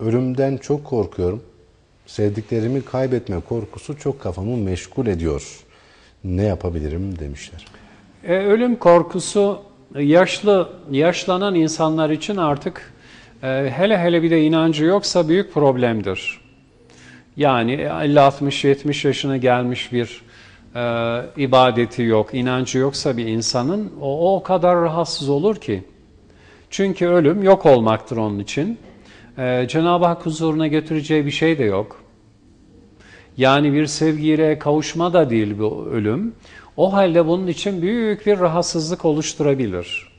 ölümden çok korkuyorum. Sevdiklerimi kaybetme korkusu çok kafamı meşgul ediyor. Ne yapabilirim demişler. E, ölüm korkusu yaşlı yaşlanan insanlar için artık e, hele hele bir de inancı yoksa büyük problemdir. Yani 50 60 70 yaşına gelmiş bir e, ibadeti yok, inancı yoksa bir insanın o, o kadar rahatsız olur ki. Çünkü ölüm yok olmaktır onun için. E, Cenab-ı Hak huzuruna götüreceği bir şey de yok. Yani bir sevgiyle kavuşma da değil bu ölüm. O halde bunun için büyük bir rahatsızlık oluşturabilir.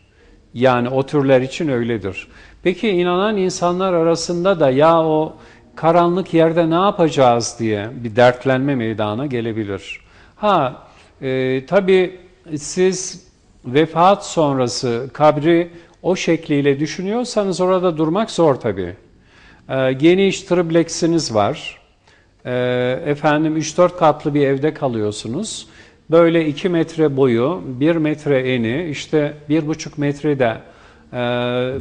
Yani o türler için öyledir. Peki inanan insanlar arasında da ya o karanlık yerde ne yapacağız diye bir dertlenme meydana gelebilir. Ha e, tabii siz vefat sonrası kabri o şekliyle düşünüyorsanız orada durmak zor tabii. E, geniş tripleksiniz var. E, efendim 3-4 katlı bir evde kalıyorsunuz. Böyle 2 metre boyu, 1 metre eni, işte 1,5 metre de e,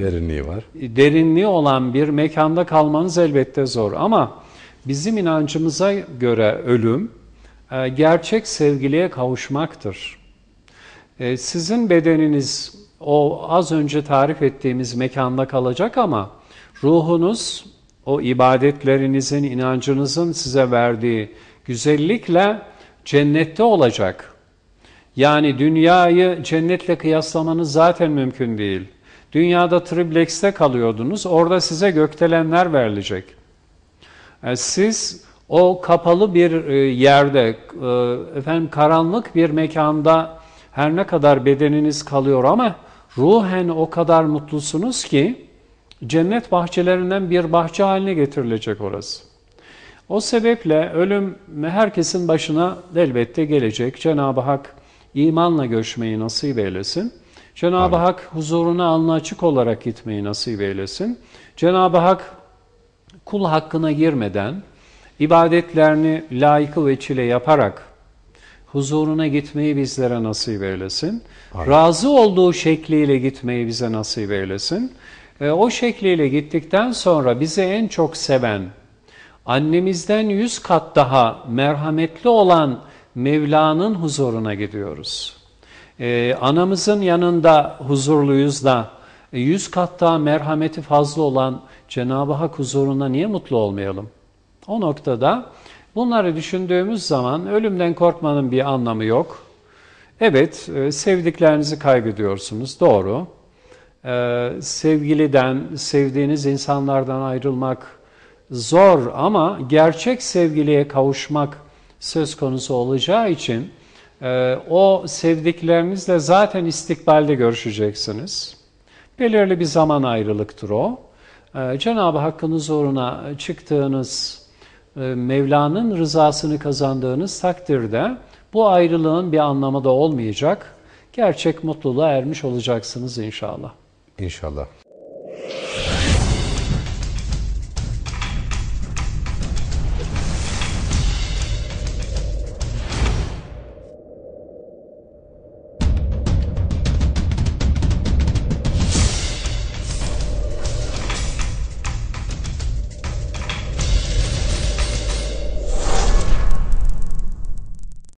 Derinliği var. derinliği olan bir mekanda kalmanız elbette zor. Ama bizim inancımıza göre ölüm e, gerçek sevgiliye kavuşmaktır. E, Sizin bedeniniz o az önce tarif ettiğimiz mekanda kalacak ama ruhunuz o ibadetlerinizin, inancınızın size verdiği güzellikle cennette olacak. Yani dünyayı cennetle kıyaslamanız zaten mümkün değil. Dünyada triplex'te kalıyordunuz, orada size gökdelenler verilecek. E, Siz o kapalı bir e, yerde, e, efendim karanlık bir mekanda her ne kadar bedeniniz kalıyor ama ruhen o kadar mutlusunuz ki cennet bahçelerinden bir bahçe haline getirilecek orası. O sebeple ölüm herkesin başına elbette gelecek. Cenab-ı Hak imanla göçmeyi nasip eylesin. Cenab-ı Hak huzuruna alnı açık olarak gitmeyi nasip eylesin. Cenab-ı Hak kul hakkına girmeden ibadetlerini layıkı ve çile yaparak huzuruna gitmeyi bizlere nasip eylesin. Razı olduğu şekliyle gitmeyi bize nasip eylesin. E, o şekliyle gittikten sonra bizi en çok seven, annemizden yüz kat daha merhametli olan Mevla'nın huzuruna gidiyoruz. Ee, anamızın yanında huzurluyuz da e, yüz kat daha merhameti fazla olan Cenab-ı Hak huzurunda niye mutlu olmayalım? O noktada bunları düşündüğümüz zaman ölümden korkmanın bir anlamı yok. Evet, e, sevdiklerinizi kaybediyorsunuz, doğru. Ee, sevgiliden, sevdiğiniz insanlardan ayrılmak zor ama gerçek sevgiliye kavuşmak söz konusu olacağı için e, o sevdiklerinizle zaten istikbalde görüşeceksiniz. Belirli bir zaman ayrılıktır o. E, Cenab-ı Hakk'ın huzuruna çıktığınız, e, Mevla'nın rızasını kazandığınız takdirde bu ayrılığın bir anlamı da olmayacak. Gerçek mutluluğa ermiş olacaksınız inşallah. İnşallah.